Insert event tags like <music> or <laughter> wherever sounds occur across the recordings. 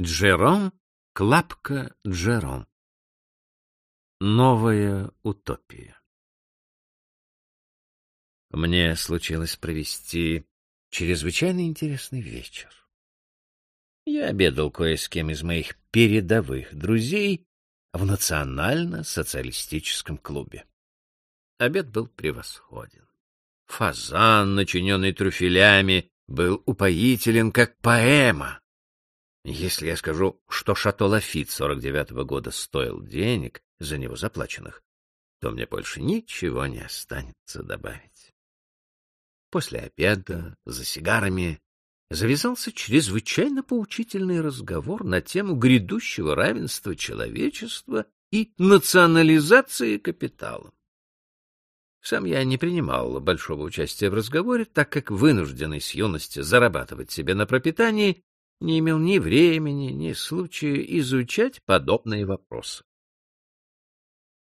Джером, Клапка Джером. Новая утопия. Мне случилось провести чрезвычайно интересный вечер. Я обедал кое с кем из моих передовых друзей в национально-социалистическом клубе. Обед был превосходен. Фазан, начиненный трюфелями, был упоителен, как поэма. Если я скажу, что шато Лафит 49-го года стоил денег, за него заплаченных, то мне больше ничего не останется добавить. После обеда, за сигарами, завязался чрезвычайно поучительный разговор на тему грядущего равенства человечества и национализации капитала. Сам я не принимал большого участия в разговоре, так как вынужденный с юности зарабатывать себе на пропитании не имел ни времени, ни случая изучать подобные вопросы.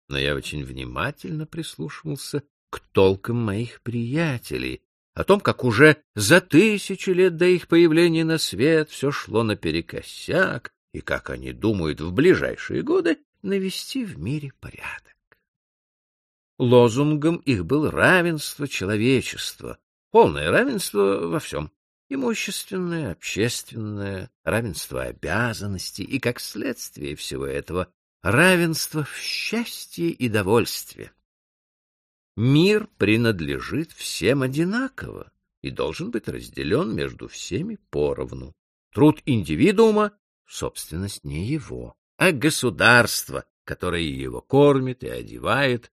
Но я очень внимательно прислушивался к толкам моих приятелей, о том, как уже за тысячи лет до их появления на свет все шло наперекосяк, и как они думают в ближайшие годы навести в мире порядок. Лозунгом их был равенство человечества, полное равенство во всем — имущественное, общественное, равенство обязанностей и, как следствие всего этого, равенство в счастье и довольстве. Мир принадлежит всем одинаково и должен быть разделен между всеми поровну. Труд индивидуума — собственность не его, а государства, которое его кормит и одевает,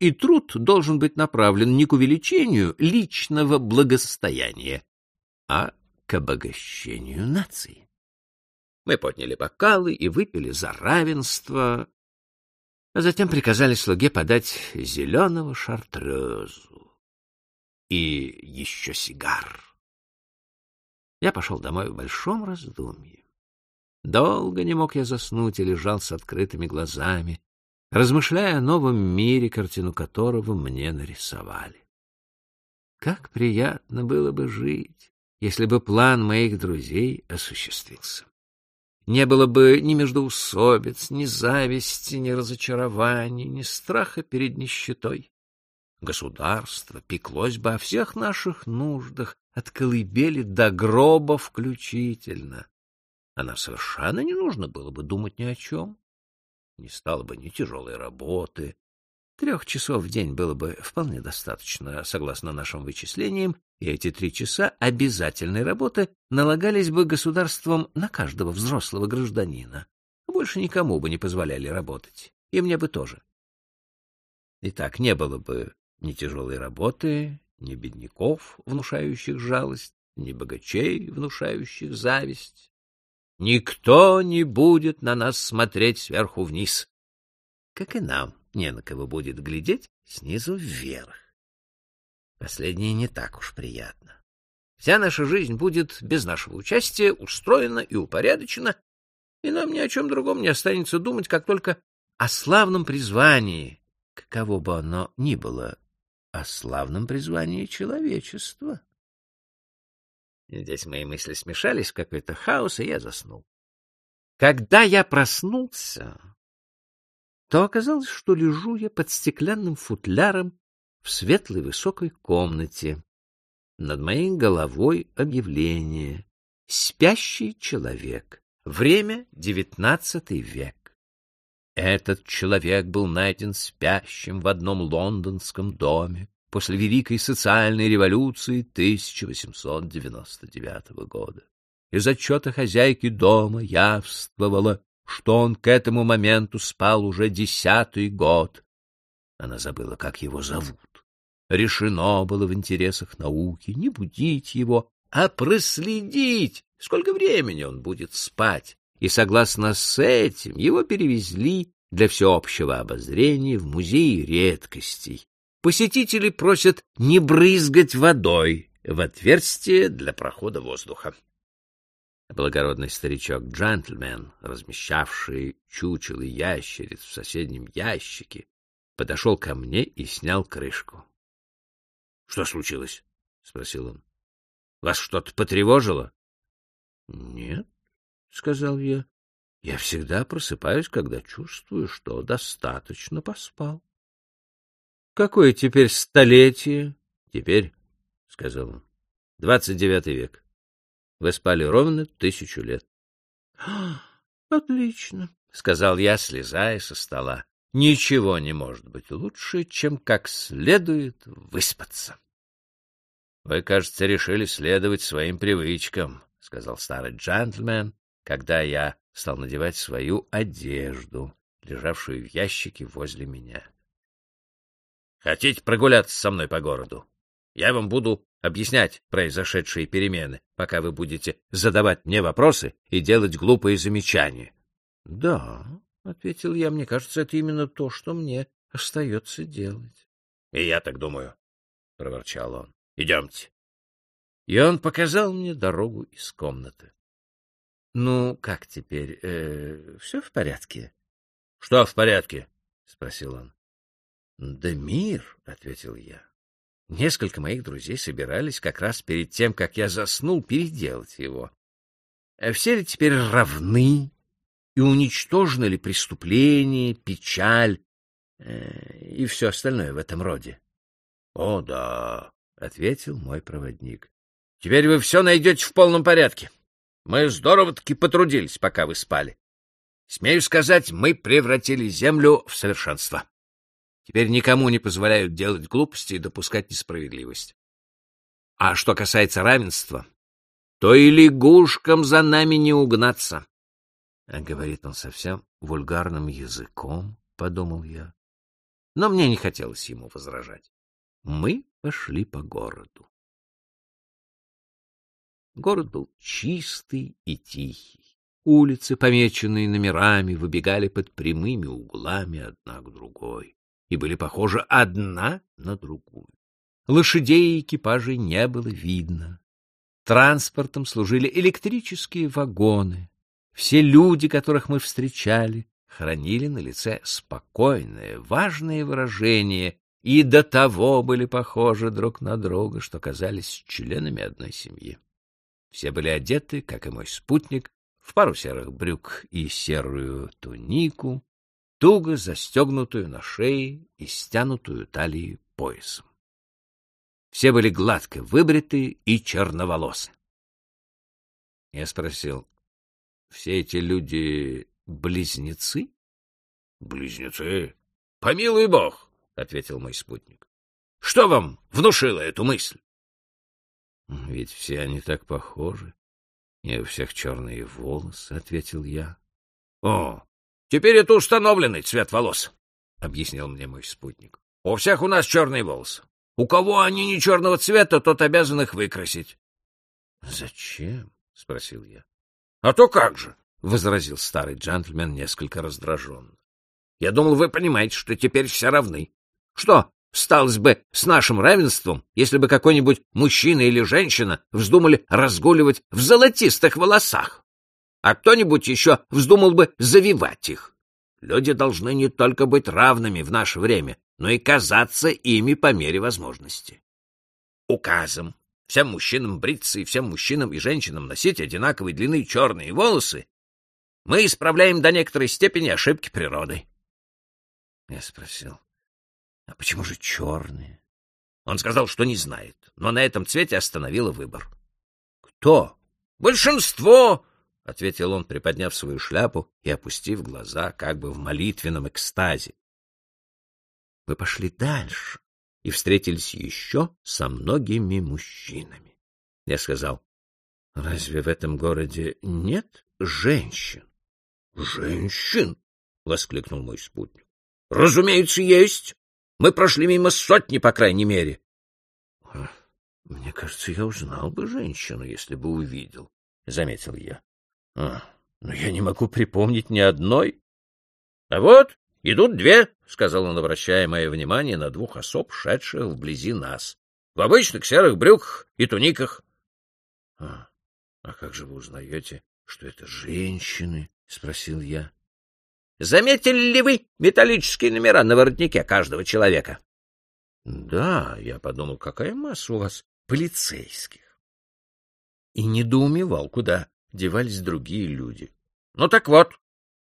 и труд должен быть направлен не к увеличению личного благосостояния, а к обогащению нации. Мы подняли бокалы и выпили за равенство а затем приказали слуге подать зеленого шартрезу и еще сигар. Я пошел домой в большом раздумье. Долго не мог я заснуть и лежал с открытыми глазами, размышляя о новом мире, картину которого мне нарисовали. Как приятно было бы жить, если бы план моих друзей осуществился. Не было бы ни междоусобиц, ни зависти, ни разочарований, ни страха перед нищетой. Государство пеклось бы о всех наших нуждах, от колыбели до гроба включительно. А нам совершенно не нужно было бы думать ни о чем. Не стало бы ни тяжелой работы, Трех часов в день было бы вполне достаточно, согласно нашим вычислениям, и эти три часа обязательной работы налагались бы государством на каждого взрослого гражданина. Больше никому бы не позволяли работать, и мне бы тоже. Итак, не было бы ни тяжелой работы, ни бедняков, внушающих жалость, ни богачей, внушающих зависть. Никто не будет на нас смотреть сверху вниз, как и нам не на кого будет глядеть снизу вверх. Последнее не так уж приятно. Вся наша жизнь будет без нашего участия устроена и упорядочена, и нам ни о чем другом не останется думать, как только о славном призвании, каково бы оно ни было, о славном призвании человечества. Здесь мои мысли смешались в какой-то хаос, и я заснул. Когда я проснулся, то оказалось, что лежу я под стеклянным футляром в светлой высокой комнате. Над моей головой объявление «Спящий человек. Время — девятнадцатый век». Этот человек был найден спящим в одном лондонском доме после Великой социальной революции 1899 года. Из отчета хозяйки дома явствовало, что он к этому моменту спал уже десятый год. Она забыла, как его зовут. Решено было в интересах науки не будить его, а проследить, сколько времени он будет спать. И согласно с этим его перевезли для всеобщего обозрения в музей редкостей. Посетители просят не брызгать водой в отверстие для прохода воздуха. Благородный старичок-джентльмен, размещавший чучело ящериц в соседнем ящике, подошел ко мне и снял крышку. — Что случилось? — спросил он. — Вас что-то потревожило? — Нет, — сказал я. — Я всегда просыпаюсь, когда чувствую, что достаточно поспал. — Какое теперь столетие? — Теперь, — сказал он, — двадцать девятый век. Вы спали ровно тысячу лет. <gasps> — Отлично, — сказал я, слезая со стола. — Ничего не может быть лучше, чем как следует выспаться. — Вы, кажется, решили следовать своим привычкам, — сказал старый джентльмен, когда я стал надевать свою одежду, лежавшую в ящике возле меня. — Хотите прогуляться со мной по городу? Я вам буду объяснять произошедшие перемены, пока вы будете задавать мне вопросы и делать глупые замечания. — Да, — ответил я, — мне кажется, это именно то, что мне остается делать. — И я так думаю, — проворчал он. — Идемте. И он показал мне дорогу из комнаты. — Ну, как теперь? Э, все в порядке? — Что в порядке? — спросил он. — Да мир, — ответил я. Несколько моих друзей собирались как раз перед тем, как я заснул, переделать его. Все ли теперь равны? И уничтожены ли преступление, печаль э, и все остальное в этом роде? — О, да, — ответил мой проводник. — Теперь вы все найдете в полном порядке. Мы здорово-таки потрудились, пока вы спали. Смею сказать, мы превратили Землю в совершенство. Теперь никому не позволяют делать глупости и допускать несправедливость. А что касается равенства, то и лягушкам за нами не угнаться. А говорит он совсем вульгарным языком, — подумал я. Но мне не хотелось ему возражать. Мы пошли по городу. Город был чистый и тихий. Улицы, помеченные номерами, выбегали под прямыми углами одна к другой и были похожи одна на другую. Лошадей и экипажей не было видно. Транспортом служили электрические вагоны. Все люди, которых мы встречали, хранили на лице спокойное, важное выражение и до того были похожи друг на друга, что казались членами одной семьи. Все были одеты, как и мой спутник, в пару серых брюк и серую тунику, туго застегнутую на шее и стянутую талией поясом. Все были гладко выбриты и черноволосы. Я спросил, все эти люди близнецы? Близнецы? Помилуй бог, ответил мой спутник. Что вам внушило эту мысль? Ведь все они так похожи. И у всех черные волосы, ответил я. О, теперь это установленный цвет волос, объяснил мне мой спутник. У всех у нас черные волосы. У кого они не черного цвета, тот обязан их выкрасить. Зачем? спросил я. А то как же, возразил старый джентльмен несколько раздраженно. Я думал, вы понимаете, что теперь все равны. Что, сталось бы с нашим равенством, если бы какой-нибудь мужчина или женщина вздумали разгуливать в золотистых волосах, а кто-нибудь еще вздумал бы завивать их. Люди должны не только быть равными в наше время, но и казаться ими по мере возможности. Указом всем мужчинам бриться и всем мужчинам и женщинам носить одинаковой длины черные волосы, мы исправляем до некоторой степени ошибки природы. Я спросил, а почему же черные? Он сказал, что не знает, но на этом цвете остановила выбор. Кто? Большинство, — ответил он, приподняв свою шляпу и опустив глаза, как бы в молитвенном экстазе. Мы пошли дальше и встретились еще со многими мужчинами. Я сказал, разве в этом городе нет женщин? — Женщин? — воскликнул мой спутник. — Разумеется, есть. Мы прошли мимо сотни, по крайней мере. — Мне кажется, я узнал бы женщину, если бы увидел, — заметил я. А, — Но я не могу припомнить ни одной. — А вот идут две, — сказал он, обращая мое внимание на двух особ, шедших вблизи нас, в обычных серых брюках и туниках. А, — А как же вы узнаете, что это женщины? — спросил я. Заметили ли вы металлические номера на воротнике каждого человека? — Да, я подумал, какая масса у вас полицейских. И недоумевал, куда девались другие люди. Ну так вот,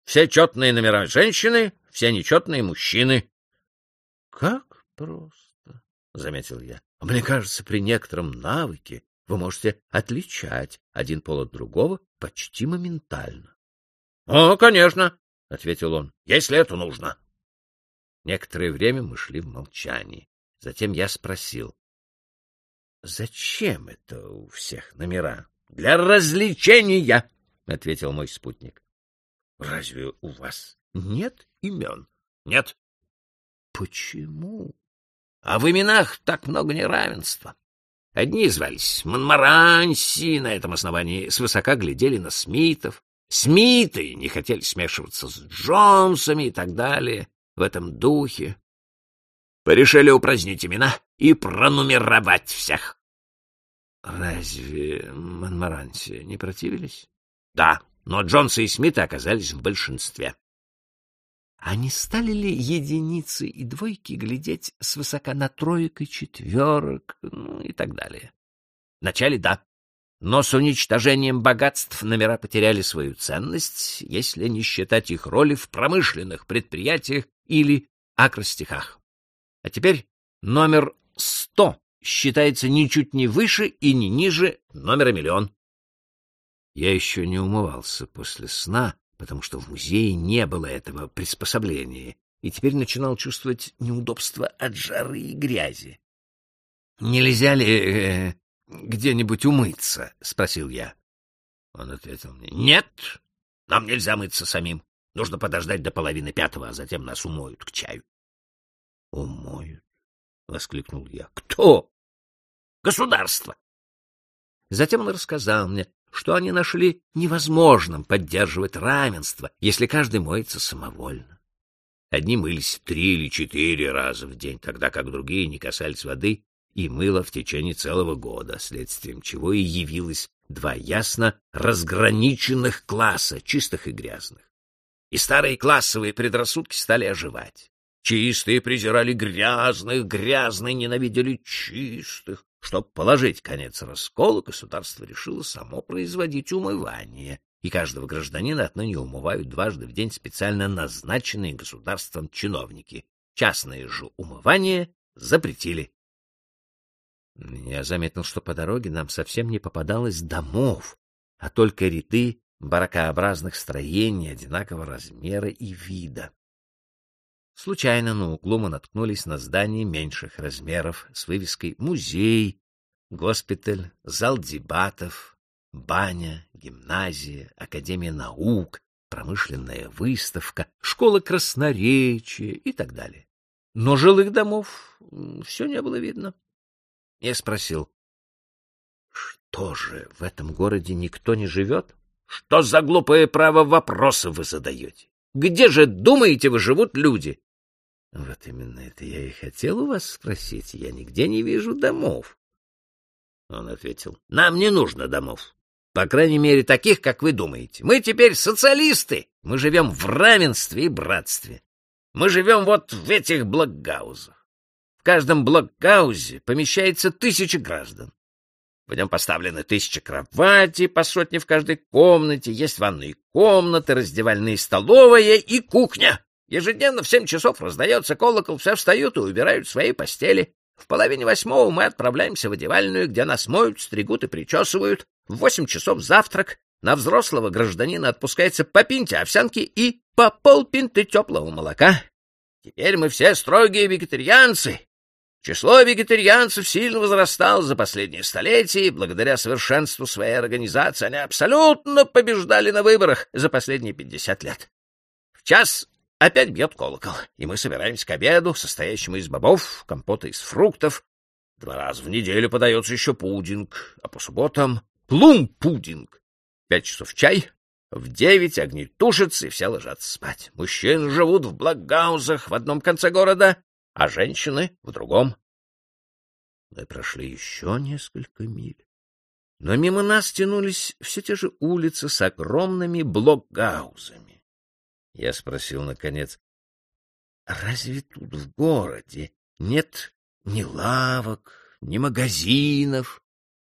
все четные номера женщины, все нечетные мужчины. — Как просто, — заметил я. — Мне кажется, при некотором навыке вы можете отличать один пол от другого почти моментально. — О, конечно, — ответил он, — если это нужно. Некоторое время мы шли в молчании. Затем я спросил. — Зачем это у всех номера? — Для развлечения, — ответил мой спутник. — Разве у вас нет имен? — Нет. — Почему? — А в именах так много неравенства. Одни звались Монмаранси, на этом основании свысока глядели на Смитов. Смиты не хотели смешиваться с Джонсами и так далее в этом духе. Порешили упразднить имена и пронумеровать всех. Разве Монмаранси не противились? Да, но Джонсы и Смиты оказались в большинстве. А не стали ли единицы и двойки глядеть свысока на троек и четверок, ну и так далее? Вначале да, но с уничтожением богатств номера потеряли свою ценность, если не считать их роли в промышленных предприятиях или акростихах. А теперь номер сто считается ничуть не выше и не ниже номера миллион. Я еще не умывался после сна, потому что в музее не было этого приспособления, и теперь начинал чувствовать неудобство от жары и грязи. — Нельзя ли э, где-нибудь умыться? — спросил я. Он ответил мне. — Нет, нам нельзя мыться самим. Нужно подождать до половины пятого, а затем нас умоют к чаю. — Умоют? — воскликнул я. — Кто? — Государство. Затем он рассказал мне, что они нашли невозможным поддерживать равенство, если каждый моется самовольно. Одни мылись три или четыре раза в день, тогда как другие не касались воды и мыла в течение целого года, следствием чего и явилось два ясно разграниченных класса, чистых и грязных. И старые классовые предрассудки стали оживать. Чистые презирали грязных, грязные ненавидели чистых, чтобы положить конец расколу, государство решило само производить умывание, и каждого гражданина отныне умывают дважды в день специально назначенные государством чиновники. Частные же умывания запретили. Я заметил, что по дороге нам совсем не попадалось домов, а только ряды баракообразных строений одинакового размера и вида. Случайно на углу мы наткнулись на здание меньших размеров с вывеской «Музей», «Госпиталь», «Зал дебатов», «Баня», «Гимназия», «Академия наук», «Промышленная выставка», «Школа красноречия» и так далее. Но жилых домов все не было видно. Я спросил, что же, в этом городе никто не живет? Что за глупое право вопросы вы задаете? Где же, думаете вы, живут люди? Вот именно это я и хотел у вас спросить. Я нигде не вижу домов. Он ответил, нам не нужно домов. По крайней мере, таких, как вы думаете. Мы теперь социалисты. Мы живем в равенстве и братстве. Мы живем вот в этих блокгаузах. В каждом блокгаузе помещается тысяча граждан. В нем поставлены тысячи кроватей, по сотне в каждой комнате, есть ванные комнаты, раздевальные столовая и кухня. Ежедневно в семь часов раздается колокол, все встают и убирают свои постели. В половине восьмого мы отправляемся в одевальную, где нас моют, стригут и причесывают. В восемь часов завтрак. На взрослого гражданина отпускается по пинте овсянки и по полпинты теплого молока. Теперь мы все строгие вегетарианцы. Число вегетарианцев сильно возрастало за последние столетия, и благодаря совершенству своей организации они абсолютно побеждали на выборах за последние пятьдесят лет. В час Опять бьет колокол, и мы собираемся к обеду, состоящему из бобов, компота из фруктов. Два раза в неделю подается еще пудинг, а по субботам — плум-пудинг. Пять часов чай, в девять огни тушатся, и все ложатся спать. Мужчины живут в блокгаузах в одном конце города, а женщины — в другом. Мы прошли еще несколько миль. Но мимо нас тянулись все те же улицы с огромными блокгаузами. Я спросил, наконец, разве тут в городе нет ни лавок, ни магазинов?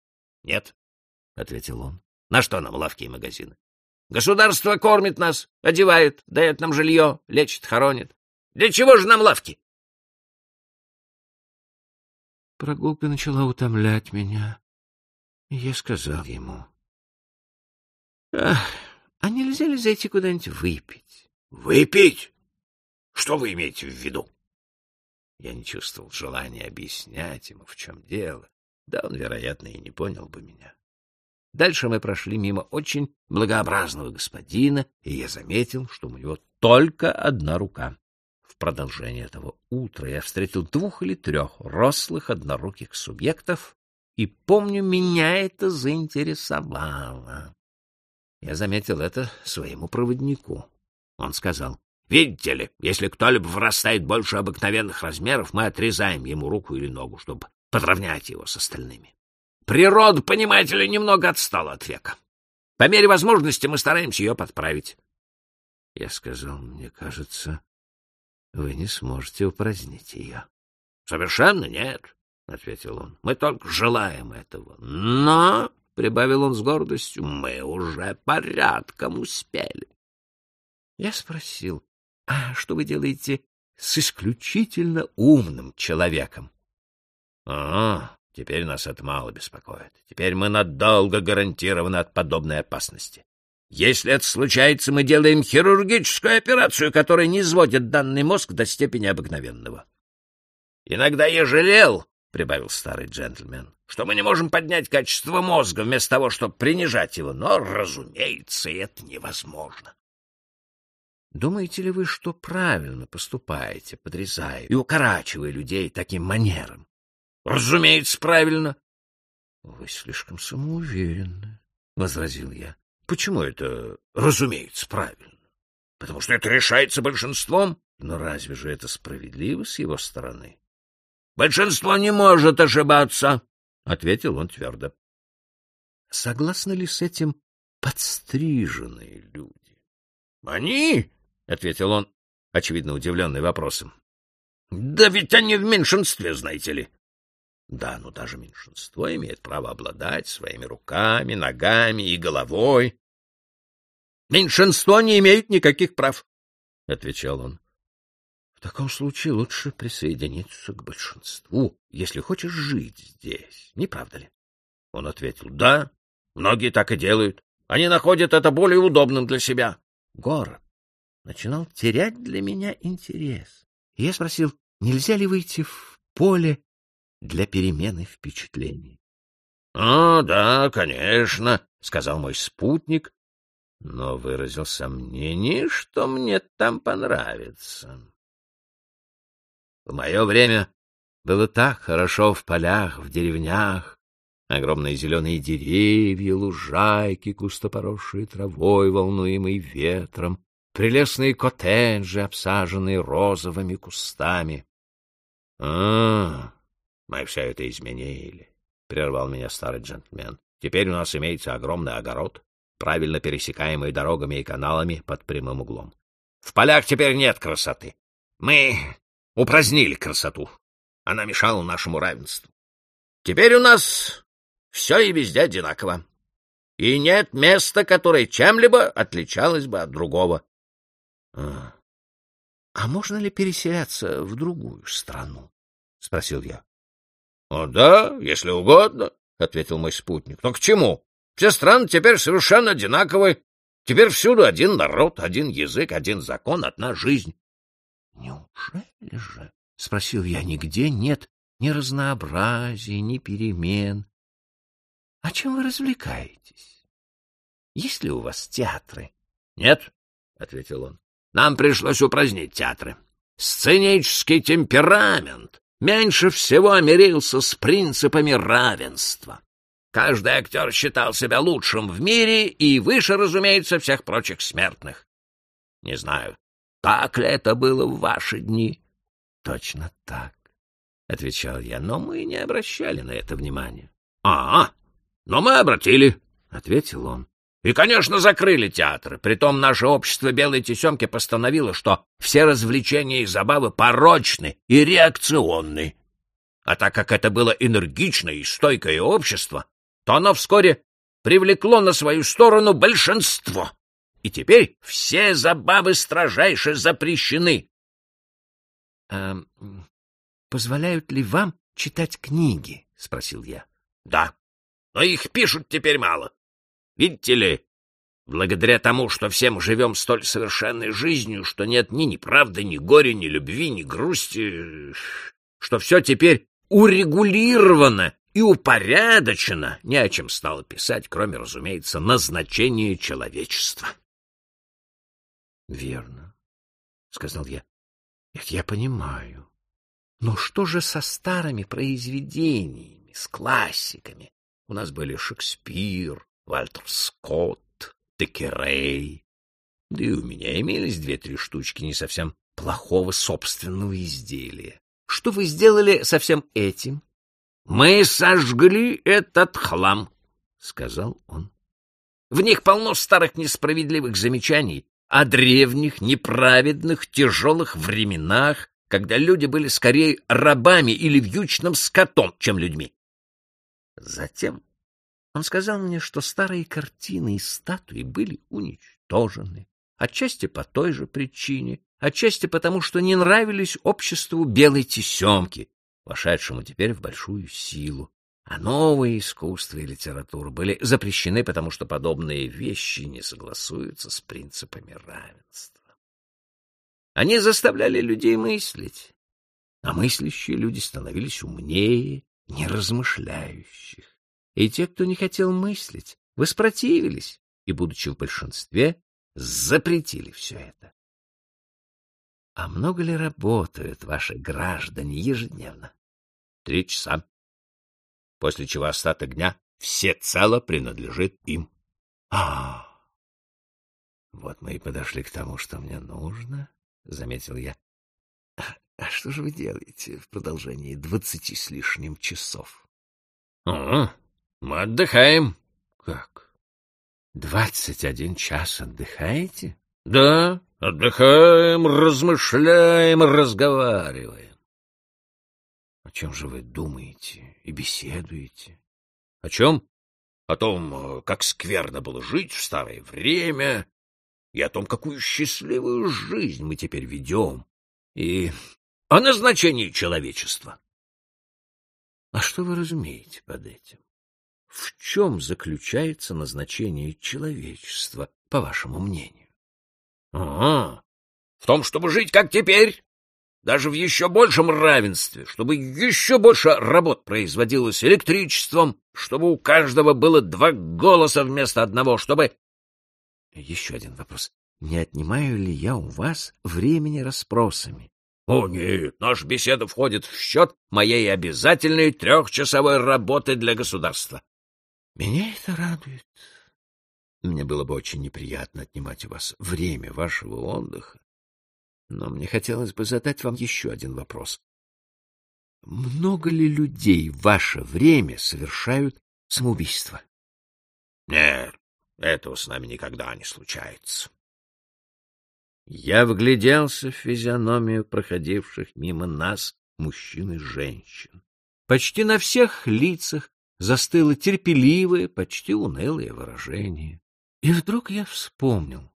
— Нет, — ответил он. На что нам лавки и магазины? Государство кормит нас, одевает, дает нам жилье, лечит, хоронит. Для чего же нам лавки? Прогулка начала утомлять меня, я сказал ему. — Ах, а нельзя ли зайти куда-нибудь выпить? — Выпить? Что вы имеете в виду? Я не чувствовал желания объяснять ему, в чем дело. Да он, вероятно, и не понял бы меня. Дальше мы прошли мимо очень благообразного господина, и я заметил, что у него только одна рука. В продолжение этого утра я встретил двух или трех рослых одноруких субъектов, и, помню, меня это заинтересовало. Я заметил это своему проводнику. Он сказал, «Видите ли, если кто-либо вырастает больше обыкновенных размеров, мы отрезаем ему руку или ногу, чтобы подровнять его с остальными. Природа, понимаете ли, немного отстала от века. По мере возможности мы стараемся ее подправить. Я сказал, мне кажется, вы не сможете упразднить ее. — Совершенно нет, — ответил он. — Мы только желаем этого. Но, — прибавил он с гордостью, — мы уже порядком успели. Я спросил, а что вы делаете с исключительно умным человеком? — А, теперь нас это мало беспокоит. Теперь мы надолго гарантированы от подобной опасности. Если это случается, мы делаем хирургическую операцию, которая не изводит данный мозг до степени обыкновенного. — Иногда я жалел, — прибавил старый джентльмен, — что мы не можем поднять качество мозга вместо того, чтобы принижать его, но, разумеется, это невозможно. Думаете ли вы, что правильно поступаете, подрезая и укорачивая людей таким манером? — Разумеется, правильно. — Вы слишком самоуверенны, — возразил я. Почему это, разумеется, правильно? Потому что это решается большинством. Но разве же это справедливо с его стороны? Большинство не может ошибаться, — ответил он твердо. Согласны ли с этим подстриженные люди? — Они? — ответил он, очевидно удивленный вопросом. — Да ведь они в меньшинстве, знаете ли. Да, но даже меньшинство имеет право обладать своими руками, ногами и головой. Меньшинство не имеет никаких прав, — отвечал он. В таком случае лучше присоединиться к большинству, если хочешь жить здесь, не правда ли? Он ответил, да, многие так и делают. Они находят это более удобным для себя. Город начинал терять для меня интерес. И я спросил, нельзя ли выйти в поле для перемены впечатлений. — А, да, конечно, — сказал мой спутник, но выразил сомнение, что мне там понравится. В мое время было так хорошо в полях, в деревнях, огромные зеленые деревья, лужайки, кустопоросшие травой, волнуемые ветром, прелестные коттеджи, обсаженные розовыми кустами. — А, мы все это изменили, — прервал меня старый джентльмен. Теперь у нас имеется огромный огород, правильно пересекаемый дорогами и каналами под прямым углом. В полях теперь нет красоты. Мы упразднили красоту. Она мешала нашему равенству. Теперь у нас все и везде одинаково. И нет места, которое чем-либо отличалось бы от другого. А, а можно ли переселяться в другую страну? — спросил я. — О, да, если угодно, — ответил мой спутник. — Но к чему? Все страны теперь совершенно одинаковые. Теперь всюду один народ, один язык, один закон, одна жизнь. — Неужели же? — спросил я. — Нигде нет ни разнообразия, ни перемен. — А чем вы развлекаетесь? Есть ли у вас театры? — Нет, — ответил он. — Нам пришлось упразднить театры. Сценический темперамент меньше всего мирился с принципами равенства. Каждый актер считал себя лучшим в мире и выше, разумеется, всех прочих смертных. Не знаю, так ли это было в ваши дни? — Точно так, — отвечал я, но мы не обращали на это внимания. — А, но мы обратили, — ответил он. И, конечно, закрыли театры. Притом наше общество белой тесемки постановило, что все развлечения и забавы порочны и реакционны. А так как это было энергичное и стойкое общество, то оно вскоре привлекло на свою сторону большинство, и теперь все забавы строжайше запрещены. — А позволяют ли вам читать книги? — спросил я. — Да, но их пишут теперь мало. Видите ли, благодаря тому, что все мы живем столь совершенной жизнью, что нет ни неправды, ни горя, ни любви, ни грусти, что все теперь урегулировано и упорядочено, не о чем стало писать, кроме, разумеется, назначения человечества. — Верно, — сказал я. — Это я понимаю. Но что же со старыми произведениями, с классиками? У нас были Шекспир, Вальтер Скотт, Текерей. Да и у меня имелись две-три штучки не совсем плохого собственного изделия. Что вы сделали со всем этим? — Мы сожгли этот хлам, — сказал он. В них полно старых несправедливых замечаний о древних, неправедных, тяжелых временах, когда люди были скорее рабами или вьючным скотом, чем людьми. Затем он сказал мне, что старые картины и статуи были уничтожены, отчасти по той же причине, отчасти потому, что не нравились обществу белой тесемки, вошедшему теперь в большую силу, а новые искусства и литература были запрещены, потому что подобные вещи не согласуются с принципами равенства. Они заставляли людей мыслить, а мыслящие люди становились умнее неразмышляющих. И те, кто не хотел мыслить, воспротивились и, будучи в большинстве, запретили все это. А много ли работают ваши граждане ежедневно? Три часа. После чего остаток дня всецело принадлежит им. А, вот мы и подошли к тому, что мне нужно. — заметил я. — А что же вы делаете в продолжении двадцати с лишним часов? — О, мы отдыхаем. — Как? Двадцать один час отдыхаете? — Да, отдыхаем, размышляем, разговариваем. — О чем же вы думаете и беседуете? — О чем? О том, как скверно было жить в старое время, и о том, какую счастливую жизнь мы теперь ведем, и о назначении человечества. А что вы разумеете под этим? В чем заключается назначение человечества, по вашему мнению? Ага, в том, чтобы жить как теперь, даже в еще большем равенстве, чтобы еще больше работ производилось электричеством, чтобы у каждого было два голоса вместо одного, чтобы еще один вопрос. Не отнимаю ли я у вас времени расспросами? — О, нет, наша беседа входит в счет моей обязательной трехчасовой работы для государства. — Меня это радует. Мне было бы очень неприятно отнимать у вас время вашего отдыха. Но мне хотелось бы задать вам еще один вопрос. Много ли людей в ваше время совершают самоубийство? — Нет, этого с нами никогда не случается. Я вгляделся в физиономию проходивших мимо нас мужчин и женщин. Почти на всех лицах застыло терпеливое, почти унылое выражение. И вдруг я вспомнил.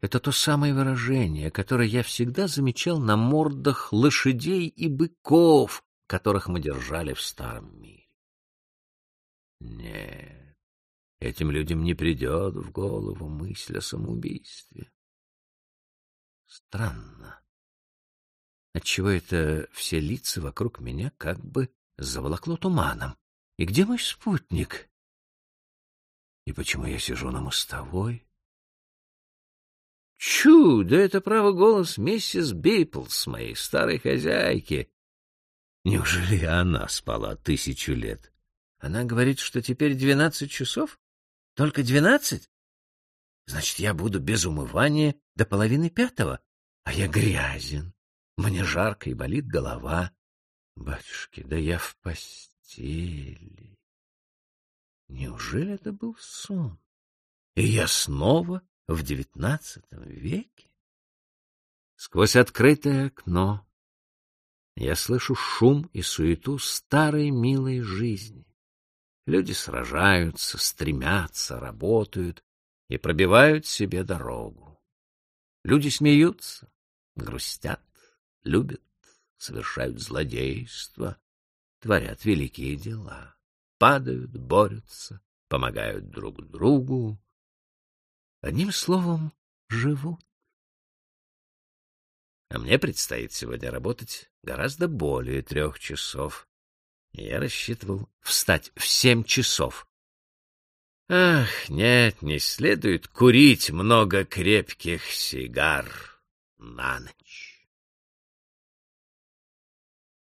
Это то самое выражение, которое я всегда замечал на мордах лошадей и быков, которых мы держали в старом мире. Нет, Этим людям не придет в голову мысль о самоубийстве. Странно. Отчего это все лица вокруг меня как бы заволокло туманом? И где мой спутник? И почему я сижу на мостовой? Чудо! Это право голос миссис Бейплс, моей старой хозяйки. Неужели она спала тысячу лет? Она говорит, что теперь двенадцать часов? Только двенадцать? Значит, я буду без умывания до половины пятого, а я грязен. Мне жарко и болит голова. Батюшки, да я в постели. Неужели это был сон? И я снова в девятнадцатом веке? Сквозь открытое окно я слышу шум и суету старой милой жизни. Люди сражаются, стремятся, работают и пробивают себе дорогу. Люди смеются, грустят, любят, совершают злодейства, творят великие дела, падают, борются, помогают друг другу. Одним словом, живут. А мне предстоит сегодня работать гораздо более трех часов. Я рассчитывал встать в семь часов. Ах, нет, не следует курить много крепких сигар на ночь.